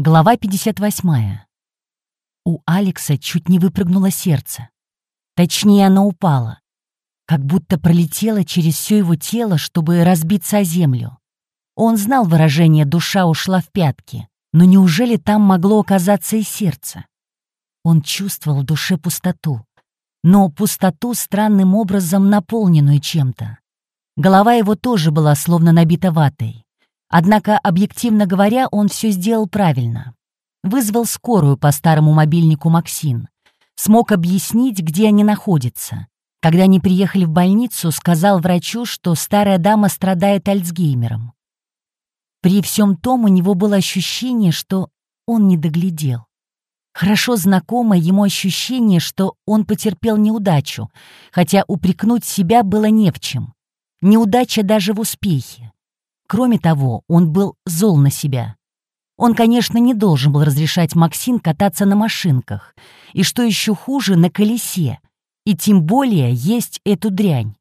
Глава 58. У Алекса чуть не выпрыгнуло сердце. Точнее, оно упало. Как будто пролетело через все его тело, чтобы разбиться о землю. Он знал выражение «душа ушла в пятки», но неужели там могло оказаться и сердце? Он чувствовал в душе пустоту, но пустоту странным образом наполненную чем-то. Голова его тоже была словно набита ватой. Однако, объективно говоря, он все сделал правильно. Вызвал скорую по старому мобильнику Максин. Смог объяснить, где они находятся. Когда они приехали в больницу, сказал врачу, что старая дама страдает Альцгеймером. При всем том у него было ощущение, что он не доглядел. Хорошо знакомое ему ощущение, что он потерпел неудачу, хотя упрекнуть себя было не в чем. Неудача даже в успехе. Кроме того, он был зол на себя. Он, конечно, не должен был разрешать Максин кататься на машинках, и, что еще хуже, на колесе, и тем более есть эту дрянь.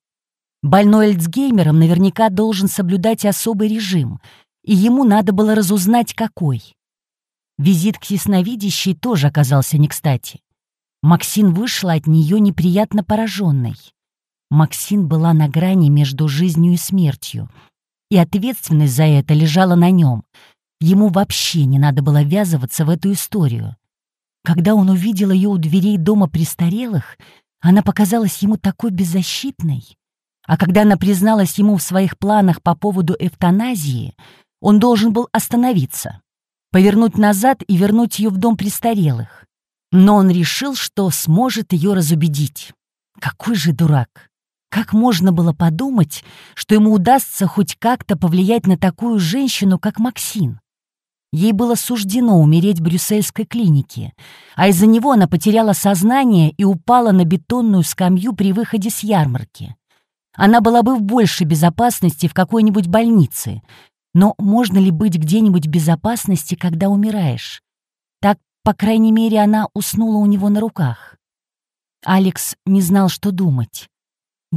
Больной Альцгеймером наверняка должен соблюдать особый режим, и ему надо было разузнать, какой. Визит к ясновидящей тоже оказался не кстати. Максин вышла от нее неприятно пораженной. Максин была на грани между жизнью и смертью — и ответственность за это лежала на нем. Ему вообще не надо было ввязываться в эту историю. Когда он увидел ее у дверей дома престарелых, она показалась ему такой беззащитной. А когда она призналась ему в своих планах по поводу эвтаназии, он должен был остановиться, повернуть назад и вернуть ее в дом престарелых. Но он решил, что сможет ее разубедить. Какой же дурак! Как можно было подумать, что ему удастся хоть как-то повлиять на такую женщину, как Максин? Ей было суждено умереть в брюссельской клинике, а из-за него она потеряла сознание и упала на бетонную скамью при выходе с ярмарки. Она была бы в большей безопасности в какой-нибудь больнице, но можно ли быть где-нибудь в безопасности, когда умираешь? Так, по крайней мере, она уснула у него на руках. Алекс не знал, что думать.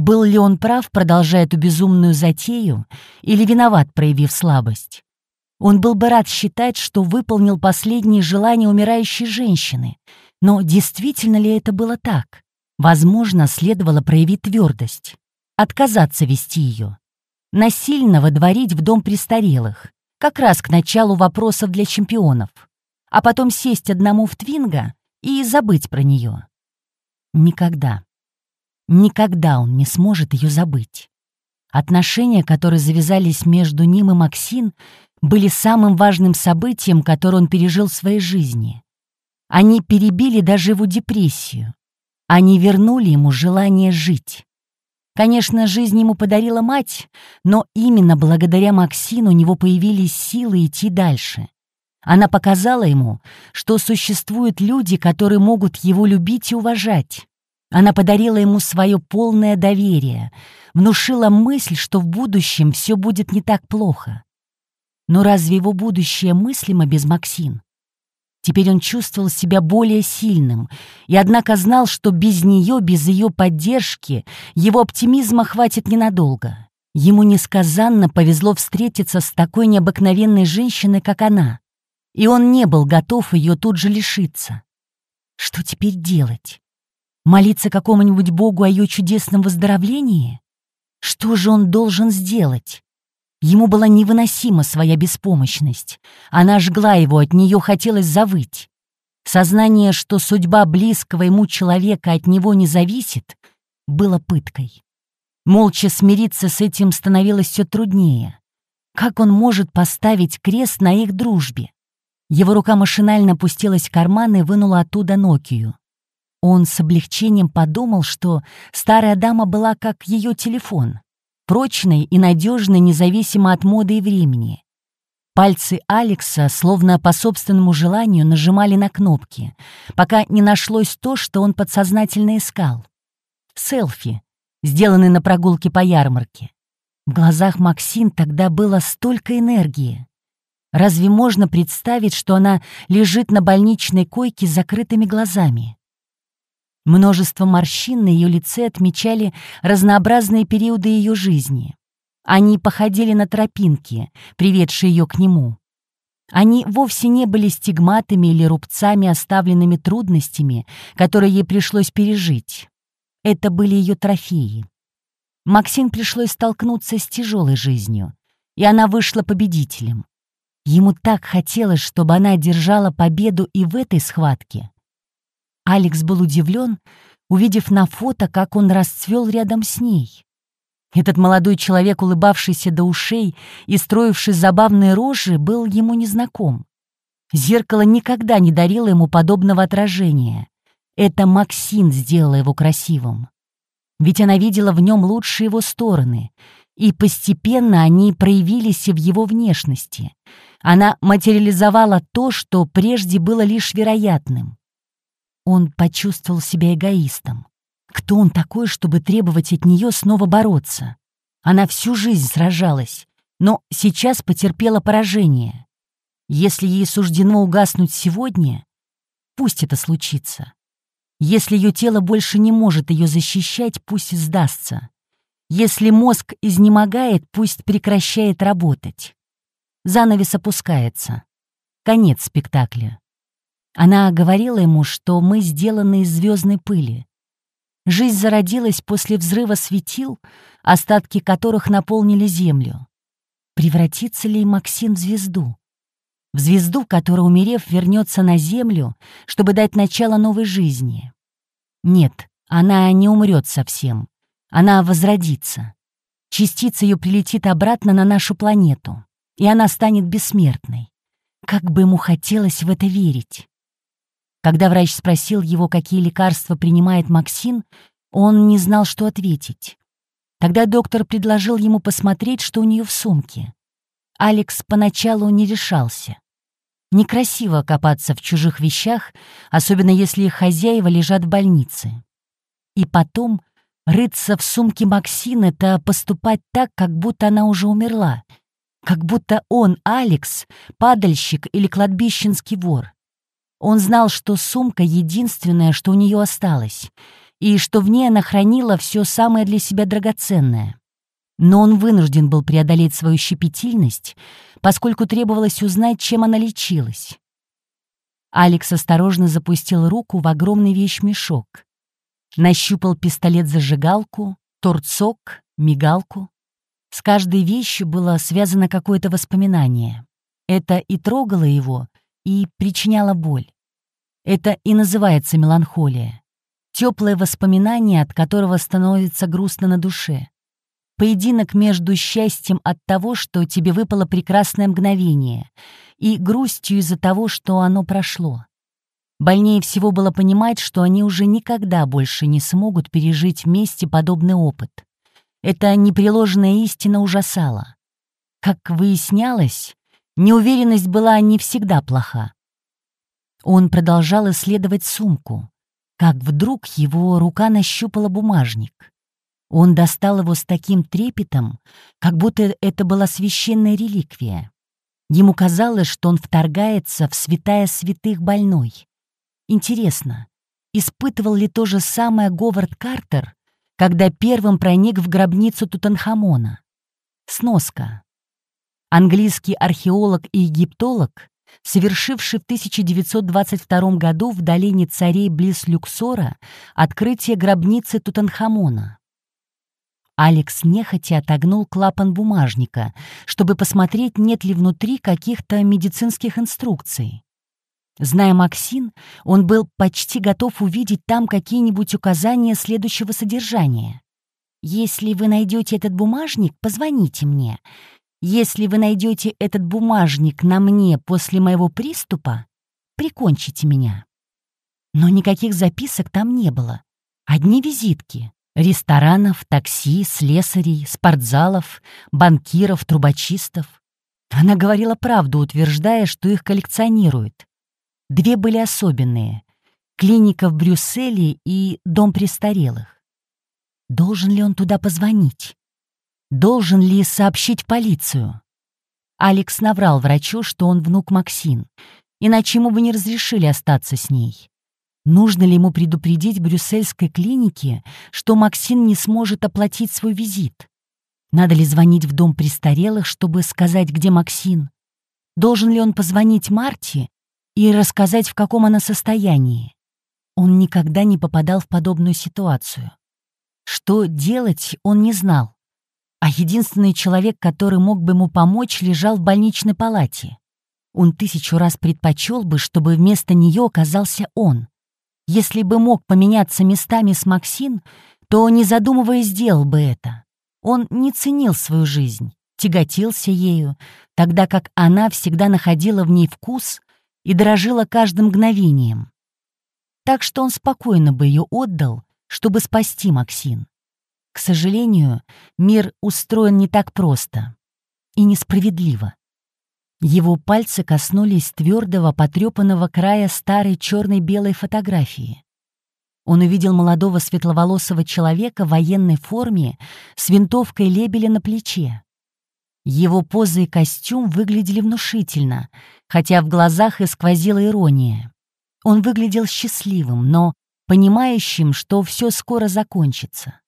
Был ли он прав, продолжая эту безумную затею, или виноват, проявив слабость? Он был бы рад считать, что выполнил последние желания умирающей женщины. Но действительно ли это было так? Возможно, следовало проявить твердость. Отказаться вести ее. Насильно водворить в дом престарелых. Как раз к началу вопросов для чемпионов. А потом сесть одному в твинга и забыть про нее. Никогда. Никогда он не сможет ее забыть. Отношения, которые завязались между ним и Максин, были самым важным событием, которое он пережил в своей жизни. Они перебили даже его депрессию. Они вернули ему желание жить. Конечно, жизнь ему подарила мать, но именно благодаря Максину у него появились силы идти дальше. Она показала ему, что существуют люди, которые могут его любить и уважать. Она подарила ему свое полное доверие, внушила мысль, что в будущем все будет не так плохо. Но разве его будущее мыслимо без Максин? Теперь он чувствовал себя более сильным, и однако знал, что без нее, без ее поддержки, его оптимизма хватит ненадолго. Ему несказанно повезло встретиться с такой необыкновенной женщиной, как она, и он не был готов ее тут же лишиться. Что теперь делать? Молиться какому-нибудь богу о ее чудесном выздоровлении? Что же он должен сделать? Ему была невыносима своя беспомощность. Она жгла его, от нее хотелось завыть. Сознание, что судьба близкого ему человека от него не зависит, было пыткой. Молча смириться с этим становилось все труднее. Как он может поставить крест на их дружбе? Его рука машинально опустилась в карман и вынула оттуда Нокию. Он с облегчением подумал, что старая дама была как ее телефон, прочной и надежной, независимо от моды и времени. Пальцы Алекса, словно по собственному желанию, нажимали на кнопки, пока не нашлось то, что он подсознательно искал. Селфи, сделанный на прогулке по ярмарке. В глазах Максин тогда было столько энергии. Разве можно представить, что она лежит на больничной койке с закрытыми глазами? Множество морщин на ее лице отмечали разнообразные периоды ее жизни. Они походили на тропинки, приведшие ее к нему. Они вовсе не были стигматами или рубцами, оставленными трудностями, которые ей пришлось пережить. Это были ее трофеи. Максим пришлось столкнуться с тяжелой жизнью, и она вышла победителем. Ему так хотелось, чтобы она одержала победу и в этой схватке. Алекс был удивлен, увидев на фото, как он расцвел рядом с ней. Этот молодой человек, улыбавшийся до ушей и строивший забавные рожи, был ему незнаком. Зеркало никогда не дарило ему подобного отражения. Это Максин сделала его красивым. Ведь она видела в нем лучшие его стороны, и постепенно они проявились и в его внешности. Она материализовала то, что прежде было лишь вероятным. Он почувствовал себя эгоистом. Кто он такой, чтобы требовать от нее снова бороться? Она всю жизнь сражалась, но сейчас потерпела поражение. Если ей суждено угаснуть сегодня, пусть это случится. Если ее тело больше не может ее защищать, пусть сдастся. Если мозг изнемогает, пусть прекращает работать. Занавес опускается. Конец спектакля. Она говорила ему, что мы сделаны из звездной пыли, Жизнь зародилась после взрыва светил, остатки которых наполнили Землю. Превратится ли Максим в звезду? В звезду, которая, умерев, вернется на Землю, чтобы дать начало новой жизни? Нет, она не умрет совсем. Она возродится. Частица ее прилетит обратно на нашу планету, и она станет бессмертной. Как бы ему хотелось в это верить. Когда врач спросил его, какие лекарства принимает Максин, он не знал, что ответить. Тогда доктор предложил ему посмотреть, что у нее в сумке. Алекс поначалу не решался. Некрасиво копаться в чужих вещах, особенно если их хозяева лежат в больнице. И потом рыться в сумке Максин — это поступать так, как будто она уже умерла, как будто он, Алекс, падальщик или кладбищенский вор. Он знал, что сумка — единственное, что у нее осталось, и что в ней она хранила все самое для себя драгоценное. Но он вынужден был преодолеть свою щепетильность, поскольку требовалось узнать, чем она лечилась. Алекс осторожно запустил руку в огромный вещмешок. Нащупал пистолет-зажигалку, торцок, мигалку. С каждой вещью было связано какое-то воспоминание. Это и трогало его, и причиняла боль. Это и называется меланхолия. Теплое воспоминание, от которого становится грустно на душе. Поединок между счастьем от того, что тебе выпало прекрасное мгновение, и грустью из-за того, что оно прошло. Больнее всего было понимать, что они уже никогда больше не смогут пережить вместе подобный опыт. Эта непреложная истина ужасала. Как выяснялось, Неуверенность была не всегда плоха. Он продолжал исследовать сумку, как вдруг его рука нащупала бумажник. Он достал его с таким трепетом, как будто это была священная реликвия. Ему казалось, что он вторгается в святая святых больной. Интересно, испытывал ли то же самое Говард Картер, когда первым проник в гробницу Тутанхамона? Сноска. Английский археолог и египтолог, совершивший в 1922 году в долине царей близ Люксора открытие гробницы Тутанхамона. Алекс нехотя отогнул клапан бумажника, чтобы посмотреть, нет ли внутри каких-то медицинских инструкций. Зная Максин, он был почти готов увидеть там какие-нибудь указания следующего содержания. «Если вы найдете этот бумажник, позвоните мне. Если вы найдете этот бумажник на мне после моего приступа, прикончите меня. Но никаких записок там не было. Одни визитки. Ресторанов, такси, слесарей, спортзалов, банкиров, трубочистов. Она говорила правду, утверждая, что их коллекционируют. Две были особенные — клиника в Брюсселе и дом престарелых. Должен ли он туда позвонить? Должен ли сообщить полицию? Алекс наврал врачу, что он внук Максин, иначе ему бы не разрешили остаться с ней. Нужно ли ему предупредить брюссельской клинике, что Максин не сможет оплатить свой визит? Надо ли звонить в дом престарелых, чтобы сказать, где Максин? Должен ли он позвонить Марте и рассказать, в каком она состоянии? Он никогда не попадал в подобную ситуацию. Что делать, он не знал. А единственный человек, который мог бы ему помочь, лежал в больничной палате. Он тысячу раз предпочел бы, чтобы вместо нее оказался он. Если бы мог поменяться местами с Максин, то, не задумываясь, сделал бы это. Он не ценил свою жизнь, тяготился ею, тогда как она всегда находила в ней вкус и дорожила каждым мгновением. Так что он спокойно бы ее отдал, чтобы спасти Максин. К сожалению, мир устроен не так просто и несправедливо. Его пальцы коснулись твердого, потрепанного края старой черно-белой фотографии. Он увидел молодого светловолосого человека в военной форме с винтовкой лебеля на плече. Его поза и костюм выглядели внушительно, хотя в глазах и сквозила ирония. Он выглядел счастливым, но понимающим, что все скоро закончится.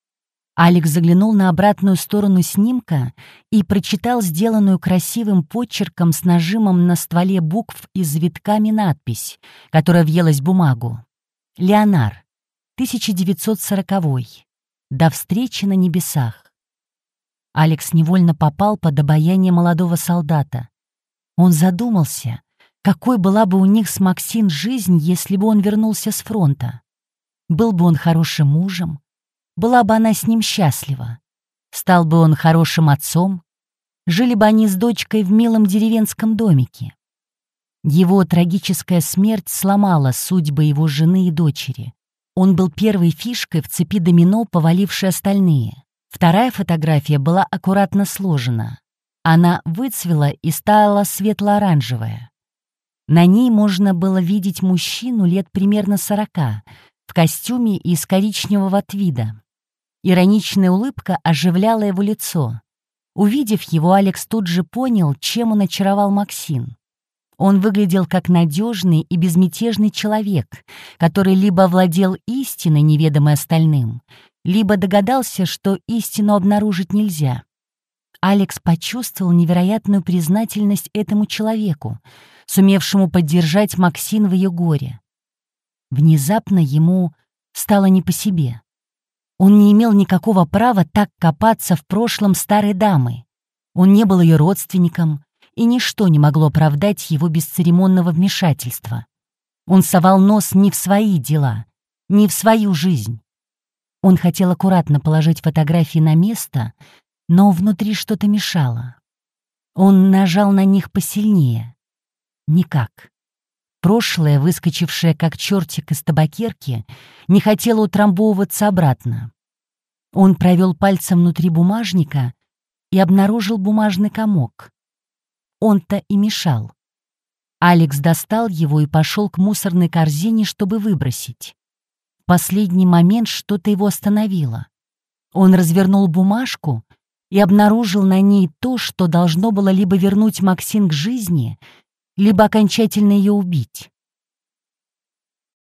Алекс заглянул на обратную сторону снимка и прочитал сделанную красивым почерком с нажимом на стволе букв и завитками надпись, которая въелась в бумагу. «Леонар, 1940 До встречи на небесах». Алекс невольно попал под обаяние молодого солдата. Он задумался, какой была бы у них с Максин жизнь, если бы он вернулся с фронта. Был бы он хорошим мужем, была бы она с ним счастлива. Стал бы он хорошим отцом, жили бы они с дочкой в милом деревенском домике. Его трагическая смерть сломала судьбы его жены и дочери. Он был первой фишкой в цепи домино, повалившей остальные. Вторая фотография была аккуратно сложена. Она выцвела и стала светло-оранжевая. На ней можно было видеть мужчину лет примерно сорока, в костюме из коричневого твида. Ироничная улыбка оживляла его лицо. Увидев его, Алекс тут же понял, чем он очаровал Максин. Он выглядел как надежный и безмятежный человек, который либо владел истиной, неведомой остальным, либо догадался, что истину обнаружить нельзя. Алекс почувствовал невероятную признательность этому человеку, сумевшему поддержать Максин в ее горе. Внезапно ему стало не по себе. Он не имел никакого права так копаться в прошлом старой дамы. Он не был ее родственником, и ничто не могло оправдать его бесцеремонного вмешательства. Он совал нос не в свои дела, не в свою жизнь. Он хотел аккуратно положить фотографии на место, но внутри что-то мешало. Он нажал на них посильнее. Никак. Прошлое, выскочившее как чертик из табакерки, не хотело утрамбовываться обратно. Он провел пальцем внутри бумажника и обнаружил бумажный комок. Он-то и мешал. Алекс достал его и пошел к мусорной корзине, чтобы выбросить. В последний момент что-то его остановило. Он развернул бумажку и обнаружил на ней то, что должно было либо вернуть Максин к жизни, либо окончательно ее убить.